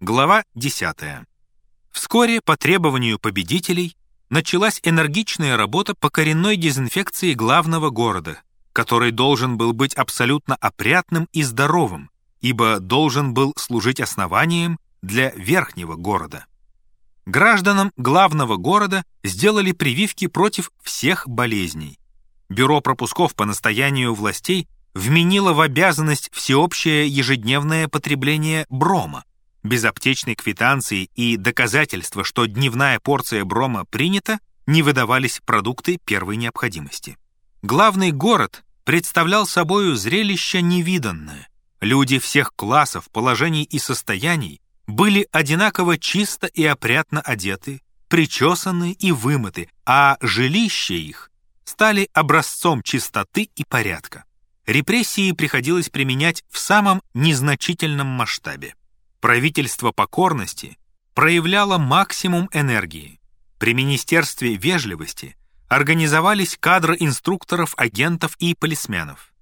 Глава 10. Вскоре по требованию победителей началась энергичная работа по коренной дезинфекции главного города, который должен был быть абсолютно опрятным и здоровым, ибо должен был служить основанием для верхнего города. Гражданам главного города сделали прививки против всех болезней. Бюро пропусков по настоянию властей вменило в обязанность всеобщее ежедневное потребление брома. Без аптечной квитанции и доказательства, что дневная порция брома принята, не выдавались продукты первой необходимости. Главный город представлял собою зрелище невиданное. Люди всех классов, положений и состояний были одинаково чисто и опрятно одеты, причесаны и вымыты, а жилища их стали образцом чистоты и порядка. Репрессии приходилось применять в самом незначительном масштабе. Правительство покорности проявляло максимум энергии. При Министерстве вежливости организовались кадры инструкторов, агентов и полисменов.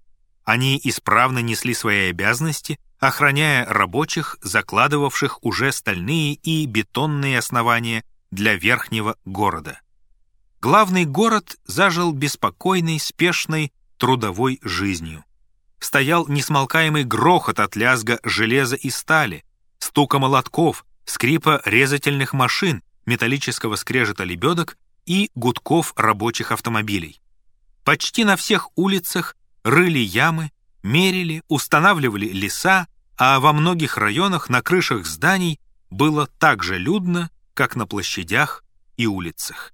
Они исправно несли свои обязанности, охраняя рабочих, закладывавших уже стальные и бетонные основания для верхнего города. Главный город зажил беспокойной, спешной, трудовой жизнью. Стоял несмолкаемый грохот от лязга железа и стали, стука молотков, скрипа резательных машин, металлического скрежета лебедок и гудков рабочих автомобилей. Почти на всех улицах рыли ямы, мерили, устанавливали леса, а во многих районах на крышах зданий было так же людно, как на площадях и улицах.